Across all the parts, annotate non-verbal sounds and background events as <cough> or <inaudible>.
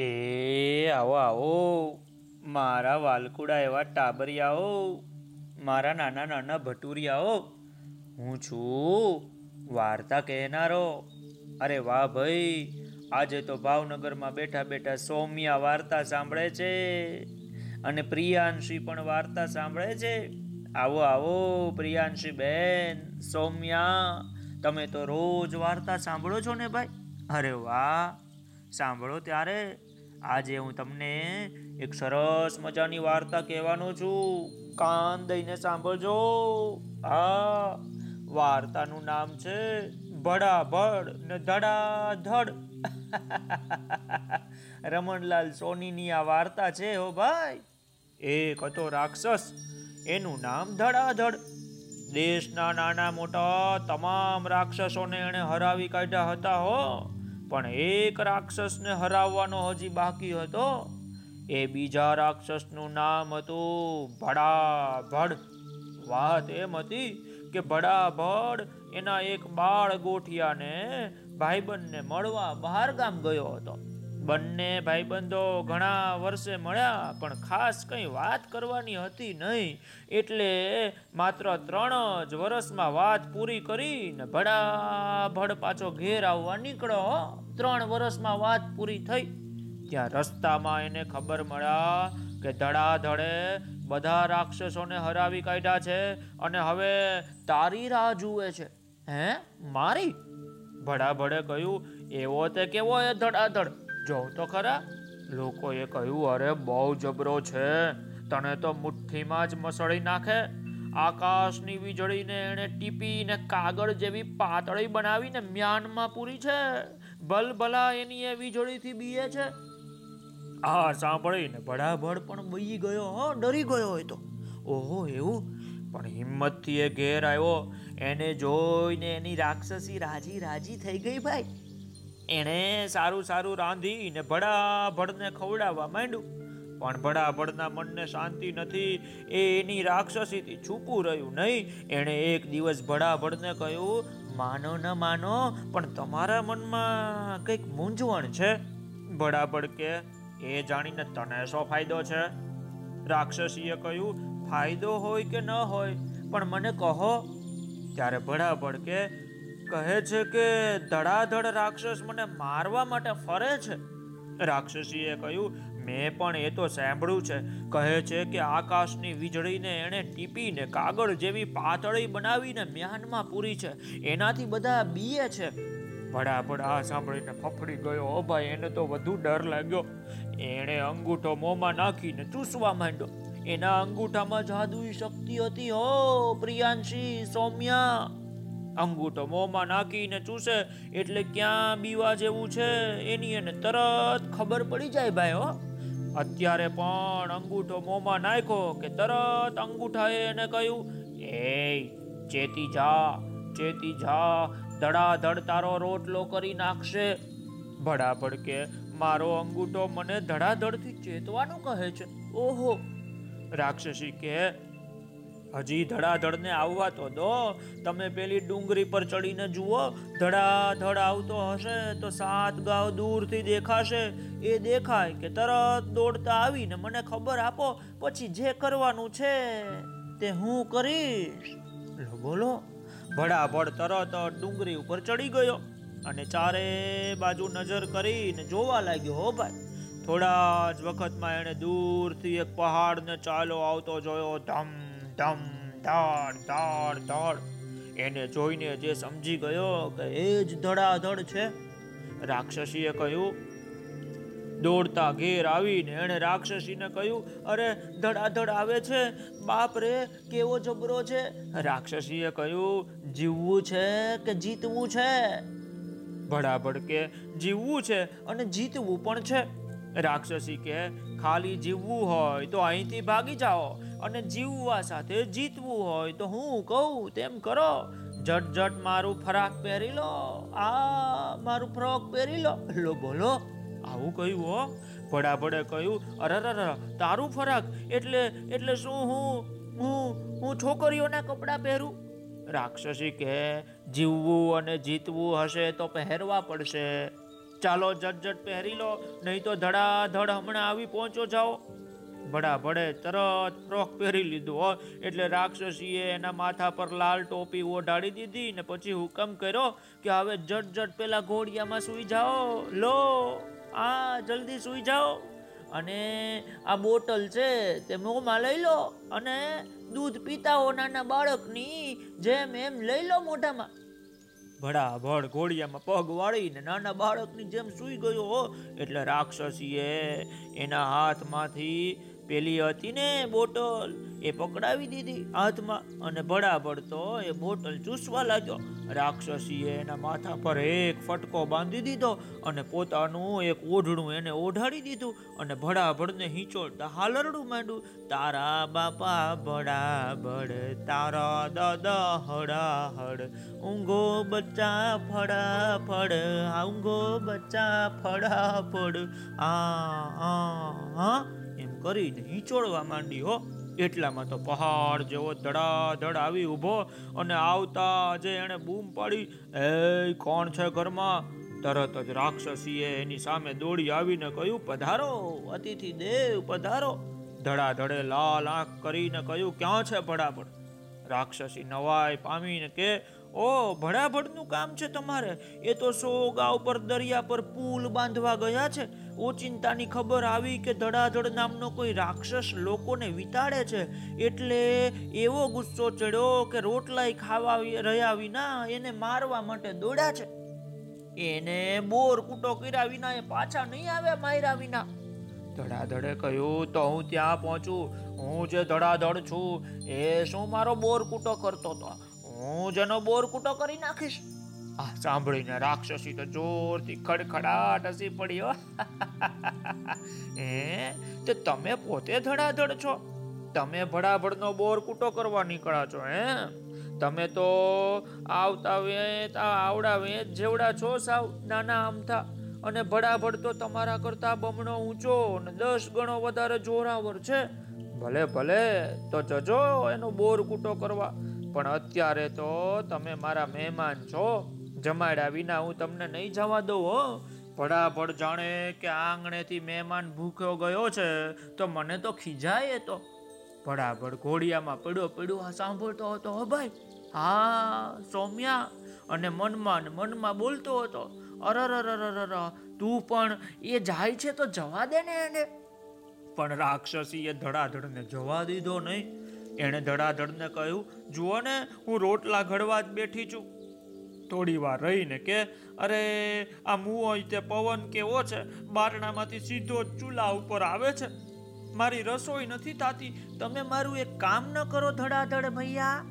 એ આવો આવો. મારા વાલકુડા એવા ટાબરિયાઓ. મારા નાના નાના ભટુરિયાઓ. હું છું વાર્તા કહેનારો. અરે વાહ ભાઈ, આજે તો ભાવનગરમાં બેઠા બેઠા સૌમ્યા વાર્તા સાંભળે છે. અને પ્રિયાંશી પણ વાર્તા સાંભળે છે. આવો આવો, પ્રિયાંશી બેન, સૌમ્યા, તમે તો રોજ વાર્તા સાંભળો છો ને ભાઈ? અરે વાહ, સાંભળો ત્યારે. આજે હું તમને એક સરસ મજાની વાર્તા કહેવાનો છું. કાન દઈને સાંભળજો. આ વાર્તાનું નામ છે ભડાભડ ને ધડાધડ. <laughs> રમણલાલ સોનીની આ વાર્તા છે હો ભાઈ. એક હતો રાક્ષસ, એનું નામ ધડાધડ. દેશના નાના મોટા તમામ રાક્ષસોને એણે હરાવી કાઢ્યા હતા હો. પણ એક રાક્ષસને હરાવવાનો હજી બાકી હતો. એ બીજા રાક્ષસનું નામ હતું ભડાભડ. વાત એમ હતી કે ભડાભડ એના એક બાળ ગોઠિયાને ભાઈબંધને મળવા બહાર ગામ ગયો હતો. બંને ભાઈબંધો ઘણા વર્ષે મળ્યા, પણ ખાસ કંઈ વાત કરવાની હતી નહીં. એટલે માત્ર ત્રણ જ વર્ષમાં વાત પૂરી કરીને ભડાભડ પાછો ઘેર આવવા નીકળ્યો ત્રણ વર્ષમાં વાત પૂરી થઈ. ત્યાં રસ્તામાં એને ખબર મળ્યા કે ધડાધડે બધા રાક્ષસોને હરાવી કાઢ્યા છે અને હવે તારી રાહ જુએ છે. હે? મારી? ભડાભડે કહ્યું, એવો તે કેવો એ ધડાધડ? જોઉં તો ખરા? લોકોએ કહ્યું, અરે, બહુ જબરો છે. તને તો મુઠ્ઠીમાં જ મસળી નાખે. આકાશની વીજળીને એણે ટીપીને કાગળ જેવી પાતળી બનાવીને મ્યાનમાં પૂરી છે. ભલભલા એની એ વીજળીથી બીએ છે. આ સાંભળીને ભડાભડ પણ બઈ ગયો, હો, ડરી ગયો હોય તો. ઓહો, એવું? પણ હિંમતથી એ ઘેર આવ્યો. એને જોઈને એની રાક્ષસી રાજી રાજી થઈ ગઈ ભાઈ. એણે સારું સારું રાંધીને ભડાભડને ખવડાવવા માંડ્યું. પણ ભડાભડના મનને શાંતિ નથી, એ એની રાક્ષસીથી છૂપું રહ્યું નહીં. એણે એક દિવસ ભડાભડને કહ્યું, માનો ન માનો, પણ તમારા મનમાં કંઈક મૂંઝવણ છે. ભડાભડ કે, એ જાણીને તને શો ફાયદો છે? રાક્ષસીએ કહ્યું, ફાયદો હોય કે ન હોય, પણ મને કહો. ત્યારે ભડાભડ કે કહે છે કે ધડાધડ રાક્ષસ મને મારવા માટે ફરે છે. રાક્ષસીએ કહ્યું, મેં પણ એ તો સાંભળ્યું છે. કહે છે કે આકાશની વીજળીને એણે ટીપીને કાગળ જેવી પાતળી બનાવીને મ્યાનમાં પૂરી છે. એનાથી બધા બીએ છે. ભડાભડ આ સાંભળીને ફફડી ગયો. ઓ ભાઈ, એને તો વધુ ડર લાગ્યો. એણે અંગૂઠો મોંમાં નાખીને ચૂસવા માંડ્યો. એના અંગૂઠામાં જાદુઈ શક્તિ હતી. હો, પ્રિયાંશી, સૌમ્યા. અંગૂઠો મોંમાં નાખીને ચૂસે એટલે ક્યાં બીવા જેવું છે એની એને તરત ખબર પડી જાય ભાઈ, હો. અત્યારે પણ અંગૂઠો મોંમાં નાખ્યો કે તરત અંગૂઠાએ એને કહ્યું એ ચેતી જા ચેતી જા, ધડાધડ તારો રોટલો કરી નાખશે. ભડાભડ કે, મારો અંગૂઠો મને ધડાધડથી ચેતવાનું કહે છે. ઓહો. રાક્ષસી કે હજી ધડાધડને આવવા તો દો. તમે પેલી ડુંગરી પર ચડીને જુઓ. ધડાધડ આવતો હશે તો સાત ગાંવ દૂરથી દેખાશે. એ દેખાય કે તરત દોડતા આવીને મને ખબર આપો પછી જે કરવાનું છે તે હું કરીશ. બોલો. ભડાભડ તરત ડુંગરી ઉપર ચડી ગયો અને ચારે બાજુ નજર કરીને જોવા લાગ્યો, હો ભાઈ. થોડા જ વખતમાં એણે દૂરથી એક પહાડને ચાલો આવતો જોયો, ધમ. ધમ ધડ ધડ ધડ. એને જોઈને જે સમજી ગયો કે એ જ ધડાધડ છે, રાક્ષસીએ કહ્યું, દોડતા ઘેર આવીને એણે રાક્ષસીને કહ્યું, અરે, ધડાધડ આવે છે, બાપ રે, કેવો જબરો છે? રાક્ષસીએ કહ્યું, જીવવું છે કે જીતવું છે? ભડાભડ કે, જીવવું છે અને જીતવું પણ છે. રાક્ષસી કે ખાલી જીવવું હોય તો અહીંથી ભાગી જાઓ અને જીવવા સાથે જીતવું હોય તો હું કહું, તેમ કરો. જટ જટ મારું ફરાક પહેરી લો. આ મારું ફ્રોક પહેરી લો. લો, બોલો. આવું કહ્યું, હો. ભડાભડે કહ્યું અરે, તારું ફરાક. એટલે એટલે શું હું હું હું છોકરીઓના કપડાં પહેરું? રાક્ષસી કહે, જીવવું અને જીતવું હશે તો પહેરવા પડશે. ચાલો જટ પહેરી લો, નહીં તો ધડાધડ હમણાં આવી પહોંચો જાઓ. ભડા ભડે તરત ફ્રોક પહેરી લીધું એટલે રાક્ષસીએ એના માથા પર લાલ ટોપી ઓઢાડી દીધી ને પછી હુકમ કર્યો કે હવે જટ જટ પેલા ઘોડિયામાં સૂઈ જાઓ. લો, આ જલ્દી સૂઈ જાઓ. અને આ બોટલ છે તે મોંમાં લઈ લો અને દૂધ પીતા હો નાના બાળકની જેમ એમ લઈ લો મોઢામાં. ભડાભડ ઘોડિયામાં પગ વાળીને નાના બાળકની જેમ સૂઈ ગયો એટલે રાક્ષસીએ એના હાથમાંથી પેલી હતી ને બોટલ, એ પકડાવી દીધી હાથમાં અને ભડાભડ તો એ બોટલ ચૂસવા લાગ્યો. રાક્ષસીએ એના માથા પર એક ફટકો બાંધી દીધો અને પોતાનું એક ઓઢણું એને ઓઢાડી દીધું અને ભડાભડને હિંચોળતા હાલરડું માંડ્યું. તારા બાપા ભડાભડ તારા દાદા હડાહડ ઊંઘો બચ્ચા ફડાફડ ઊંઘો બચ્ચા ફડાફડ આ આ હા કરીને હિંચોળવા માંડી હો. એટલામાં તો પહાડ જેવો ધડાધડ આવી ઊભો અને આવતા જે એણે બૂમ પાડી એ કોણ છે ઘરમાં? તરત જ રાક્ષસીએ એની સામે દોડી આવીને કહ્યું, પધારો, અતિથિ દેવ, પધારો. ધડાધડે લાલ આંખ કરીને કહ્યું, ક્યાં છે ભડાભડ રાક્ષસી નવાઈ પામીને કે ઓ, ભડાભડનું કામ છે તમારે? એ તો સો ગાંવ પર, દરિયા પર પુલ બાંધવા ગયા છે. ઓચિંતાની ખબર આવી કે ધડાધડ નામનો કોઈ રાક્ષસ લોકોને વિતાડે છે. એટલે એવો ગુસ્સો ચડ્યો કે રોટલાય ખાવા રહ્યા વિના એને મારવા માટે દોડ્યા છે. એને બોર કૂટો કર્યા વિના એ પાછા નહીં આવ્યા માર્યા વિના. ધડાધડે કહ્યું, તો હું ત્યાં પહોંચું. હું જે ધડાધડ છું, એ શું મારો બોર કૂટો કરતો હતો હું જ બોર કૂટો કરી નાખીશ. આ સાંભળીને રાક્ષસી તો જોરથી ખડખડાટ હસી પડી એ તે તમે પોતે ધડાધડ છો? તમે ભડાભડનો બોર કૂટો કરવા નીકળ્યા છો, હે? તમે તો આવતા વેત આવડા વેત જેવડા છો સાવ નાના આમથા. અને ભડાભડ તો તમારા કરતા બમણો ઊંચો અને દસ ગણો વધારે જોરાવર છે. ભલે ભલે, તો જજો એનો બોર કૂટો કરવા. પણ અત્યારે તો તમે મારા મહેમાન છો. જમાડ્યા વિના હું તમને નહીં જવા દઉં, હો. ભડાભડ જાણે કે આંગણેથી મહેમાન ભૂખ્યો ગયો છે, તો મને તો ખીજાય તો. ભડાભડ ઘોડિયામાં પડ્યો પડ્યો સાંભળતો હતો, હો ભાઈ. હા, સૌમ્યા. અને મનમાં મનમાં બોલતો હતો. અરર તું પણ એ જાય છે તો જવા દે ને એને. પણ રાક્ષસીએ ધડાધડને જવા દીધો નહીં. એણે ધડાધડને કહ્યું, જુઓ ને, હું રોટલા ઘડવા જ બેઠી છું. થોડી વાર રહીને કે, અરે, આ મુઓ તે પવન કેવો છે? બારણામાંથી સીધો ચૂલા ઉપર આવે છે. મારી રસોઈ નથી થતી. તમે મારું એક કામ ન કરો ધડાધડ ભૈયા.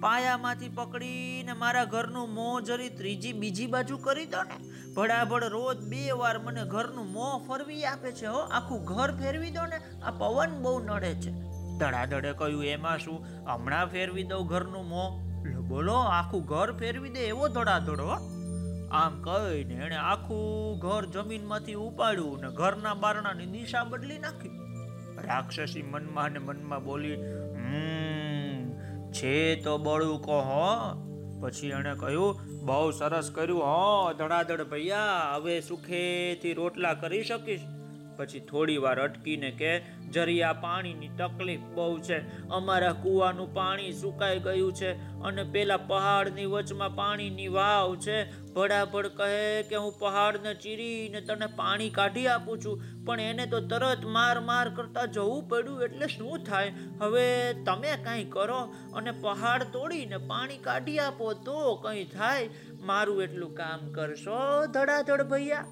પાયામાંથી પકડીને મારા ઘરનું મોં જરી ત્રીજી બીજી બાજુ કરી દો ને. ભડાભડ રોજ બે વાર મને ઘરનું મોં ફરવી આપે છે, હો. આખું ઘર ફેરવી દો ને. આ પવન બહુ નડે છે. ધડાધડે કહ્યું એમાં શું હમણાં ફેરવી દઉં ઘરનું મોં. બોલો, આખું ઘર ફેરવી દે એવો ધડાધડો આમ કહીને એણે આખું ઘર જમીનમાંથી ઉપાડ્યું ને ઘરના બારણાની દિશા બદલી નાખી. રાક્ષસી મનમાં ને મનમાં બોલી છે તો બળું કહો પછી એણે કહ્યું, બહુ સરસ કર્યું, હો, ધડાધડ ભૈયા, હવે સુખેથી રોટલા કરી શકીશ. પછી થોડી વાર અટકીને કે જરી આ પાણીની તકલીફ બહુ છે. અમારા કૂવાનું પાણી સુકાઈ ગયું છે અને પેલા પહાડની વચમાં પાણીની વાવ છે. ભડાભડ કહે કે, હું પહાડને ચીરીને તને પાણી કાઢી આપું છું. પણ એને તો તરત માર માર કરતા જવું પડ્યું. એટલે શું થાય? હવે તમે કાંઈ કરો અને પહાડ તોડીને પાણી કાઢી આપો તો કંઈ થાય? મારું એટલું કામ કરશો ધડાધડ ભૈયા.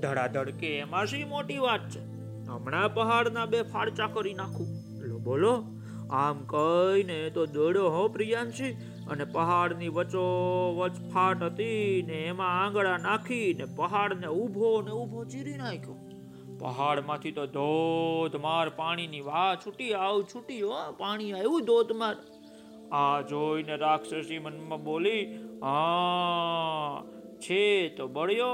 ધડાધડ કે, એમાં શી મોટી વાત છે? હમણાં પહાડના બે ફાડચા કરી નાખું. લો, બોલો. આમ કહીને તો દોડ્યો હો, પ્રિયાંશી. અને પહાડની વચો વચ ફાટ હતી ને એમાં આંગળા નાખીને પહાડને ઊભો ને ઊભો ચીરી નાખ્યો. પહાડમાંથી તો ધોધમાર પાણીની વાહ છૂટી, આવ છૂટી, હો, પાણી આવ્યું ધોધમાર આ જોઈને રાક્ષસી મનમાં બોલી, હા, છે તો બળ્યો.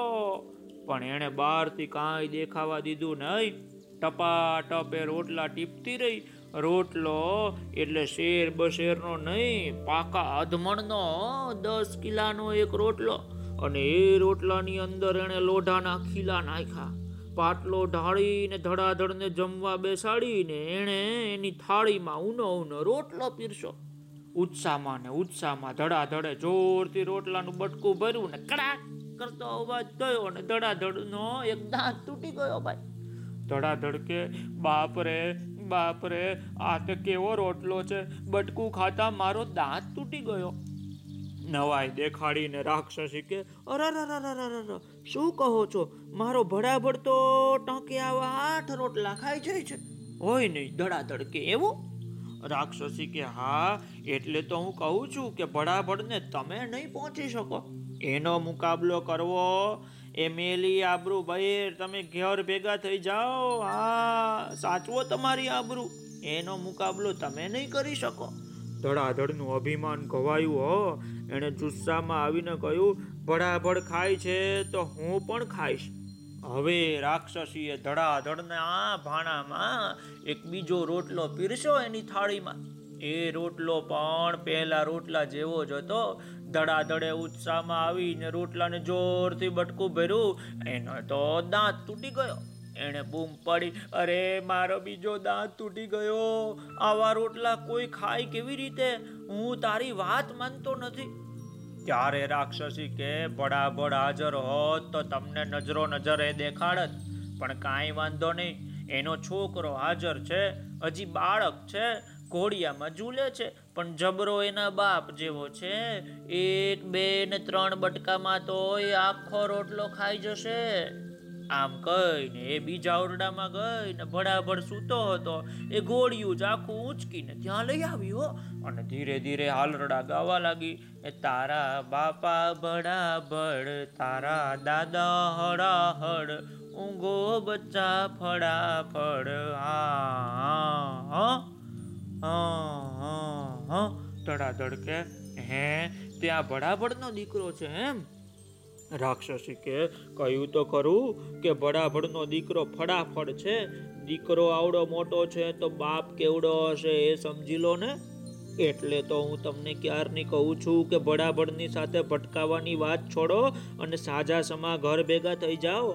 પણ એણે બહારથી કાંઈ દેખાવા દીધું નહીં. ટપાટપે રોટલા ટીપતી રહી. રોટલો એટલે શેર બશેરનો નહીં, પાકા અધમણનો દસ કિલાનો એક રોટલો. અને એ રોટલાની અંદર એણે લોઢાના ખીલા નાખ્યા. પાટલો ઢાળીને ધડાધડને જમવા બેસાડીને એણે એની થાળીમાં ઊનો ઊનો રોટલો પીરસો ઉત્સાહમાં ને ઉત્સાહમાં ધડાધડે જોરથી રોટલાનું બટકું ભર્યું ને કડાક કરતો અવાજ થયો અને ધડાધડનો એક દાંત તૂટી ગયો ભાઈ. ધડાધડ કે બાપ રે બાપ રે આ તો કેવો રોટલો છે? બટકું ખાતા મારો દાંત તૂટી ગયો. નવાઈ દેખાડીને રાક્ષસી કે અરરરરરરર શું કહો છો? મારો ભડાભડ તો ટકી આવા આઠ રોટલા ખાઈ જાય છે. હોય નહીં, ધડાધડ કે એવું? રાક્ષસી કે, હા, એટલે તો હું કહું છું કે ભડાભડને તમે નહીં પહોંચી શકો. એનો મુકાબલો કરવો. એ મેલી આબરૂ ભાઈ તમે ઘેર ભેગા થઈ જાઓ. હા, સાચવો તમારી આબરૂ. એનો મુકાબલો તમે નહીં કરી શકો. ધડાધડનું અભિમાન ઘવાયું હો. એણે જુસ્સામાં આવીને કહ્યું, ભડાભડ ખાય છે તો હું પણ ખાઈશ. હવે રાક્ષસીએ ધડાધડના ભાણામાં એક બીજો રોટલો પીરસ્યો એની થાળીમાં. એ રોટલો પણ પહેલા રોટલા જેવો જ હતો. ધડાધડે ઉત્સાહમાં આવીને રોટલાને જોરથી બટકું ભર્યું. એનો તો દાંત તૂટી ગયો. એણે બૂમ પડી, અરે, મારો બીજો દાંત તૂટી ગયો. આવા રોટલા કોઈ ખાય કેવી રીતે? હું તારી વાત માનતો નથી. ત્યારે રાક્ષસી કે બડાબડ હાજર હોત તો તમને નજરો નજરે દેખાડત. પણ કાંઈ વાંધો નહીં. એનો છોકરો હાજર છે. હજી બાળક છે. ઘોડિયામાં ઝૂલે છે. પણ જબરો એના બાપ જેવો છે. એક, બે ને ત્રણ બટકામાં તો આખો રોટલો ખાઈ જશે. આમ કહીને એ બીજા ઓરડામાં ગઈને ભડાભડ સૂતો હતો. એ ઘોડિયું જ આખું ઊંચકીને ત્યાં લઈ આવ્યો અને ધીરે ધીરે હાલરડા ગાવા લાગી. એ તારા બાપા ભડાભડ, તારા દાદા હડાહડ, ઊંઘો બચ્ચા ફડાફડ. હા હા. હા ધડાધડ કે, હે ત્યાં ભડાભડનો દીકરો છે એમ? રાક્ષસી કે, કહ્યું તો ખરું કે ભડાભડનો દીકરો ફડાફડ છે. દીકરો આવડો મોટો છે તો બાપ કેવડો હશે એ સમજી લો ને. એટલે તો હું તમને ક્યારની કહું છું કે ભડાભડની સાથે ભટકાવાની વાત છોડો અને સાજા સમા ઘર ભેગા થઈ જાઓ.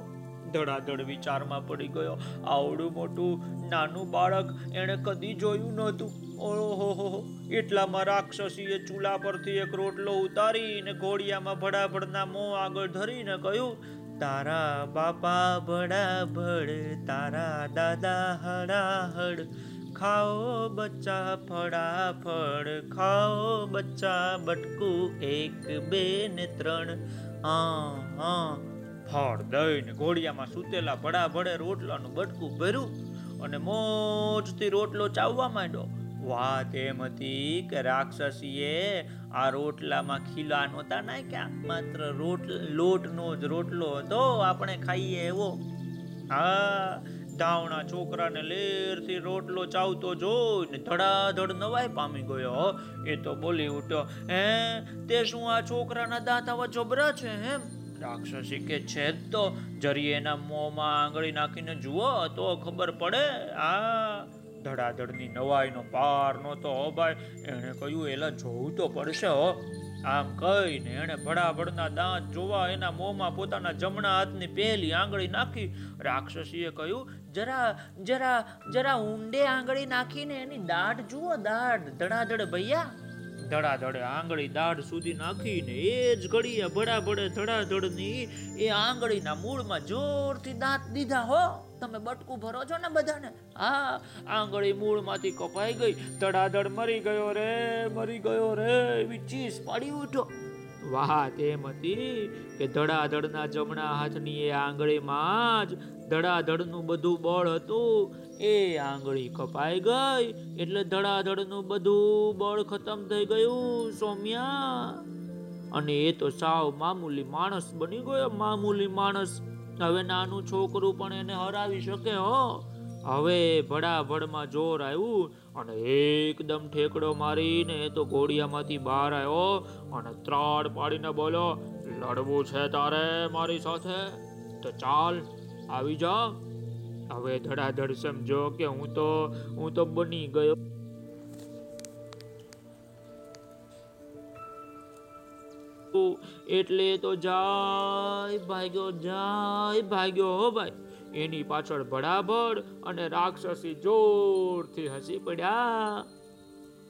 ધડાધડ વિચારમાં પડી ગયો. આવડું મોટું નાનું બાળક એણે કદી જોયું નહોતું. ઓહો એટલામાં રાક્ષસીએ ચૂલા પરથી એક રોટલો ઉતારીને ઘોડિયામાં ભડાભડના મોં આગળ ધરીને કહ્યું, તારા બાપા ભડાભડ, તારા દાદા હડાહડ, ખાઓ બચ્ચા ફળાફળ, ખાઓ બચ્ચા બટકું એક, બે ને ત્રણ. આ હા ફળ દઈને ઘોડિયામાં સૂતેલા ભડા ભડે રોટલાનું બટકું ભર્યું અને મોજથી રોટલો ચાવવા માંડ્યો. વાત એમ હતી કે રાક્ષસીએ આ રોટલામાં ખીલા નહોતા નાખ્યા, માત્ર રોટ, લોટનો જ રોટલો હતો, આપણે ખાઈએ એવો. હા, ધાવણા છોકરાને લેરથી રોટલો ચાવતો જોઈને ધડાધડ નવાઈ પામી ગયો. એ તો બોલી ઉઠ્યો, હે, તે શું આ છોકરાના દાંત આવા જબરા છે એમ રાક્ષસી કે છે જ તો જરી એના મોંમાં આંગળી નાખીને જુઓ તો ખબર પડે, આ ધડાધડની નવાઈનો પાર નહોતો, હો ભાઈ, એણે કહ્યું, એલા, જોવું તો પડશે, હો. આમ કહીને એણે ભડાભડના દાંત જોવા એના મોંમાં પોતાના જમણા હાથની પહેલી આંગળી નાખી. રાક્ષસીએ કહ્યું, જરા જરા જરા ઊંડે આંગળી નાખીને એની દાઢ જુઓ, દાઢ, ધડાધડ ભૈયા. ધડાધડે આંગળી દાઢ સુધી નાખીને એ જ ઘડીએ ભડાભડે ધડાધડની એ આંગળીના મૂળમાં જોરથી દાંત દીધા, હો. તમે બટકું ભરો છો ને બધાને? હા, આંગળી મૂળમાંથી કપાઈ ગઈ. ધડાધડ મરી ગયો રે, મરી ગયો રે, એવી ચીસ પાડી ઉઠો. વાત એમ હતી કે ધડાધડના જમણા હાથની એ આંગળીમાં જ ધડાધડનું બધું બળ હતું, એ આંગળી કપાઈ ગઈ, એટલે ધડાધડનું બધું બળ ખતમ થઈ ગયું, સૌમ્યા. અને એ તો સાવ મામૂલી માણસ બની ગયો, મામૂલી માણસ. હવે નાનું છોકરું પણ એને હરાવી શકે, હો. હવે ભડાભડમાં જોર આવ્યું અને એકદમ ઠેકડો મારીને એ તો ઘોડિયામાંથી બહાર આવ્યો અને ત્રાડ પાડીને બોલો લડવું છે તારે મારી સાથે? તો ચાલ આવી જા. હવે ધડાધડ સમજો કે હું તો હું તો બની ગયો. એટલે તો જાય ભાગ્યો જાય ભાગ્યો હો ભાઈ. એની પાછળ ભડાભડ અને રાક્ષસી જોરથી હસી પડ્યા.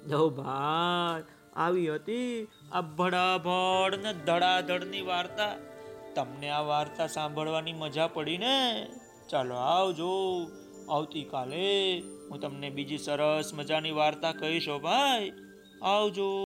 જો ભાઈ, આવી હતી આ ભડાભડ ને ધડાધડની વાર્તા. તમને આ વાર્તા સાંભળવાની મજા પડી ને? ચાલો આવજો. આવતીકાલે હું તમને બીજી સરસ મજાની વાર્તા કહીશ ભાઈ. આવજો.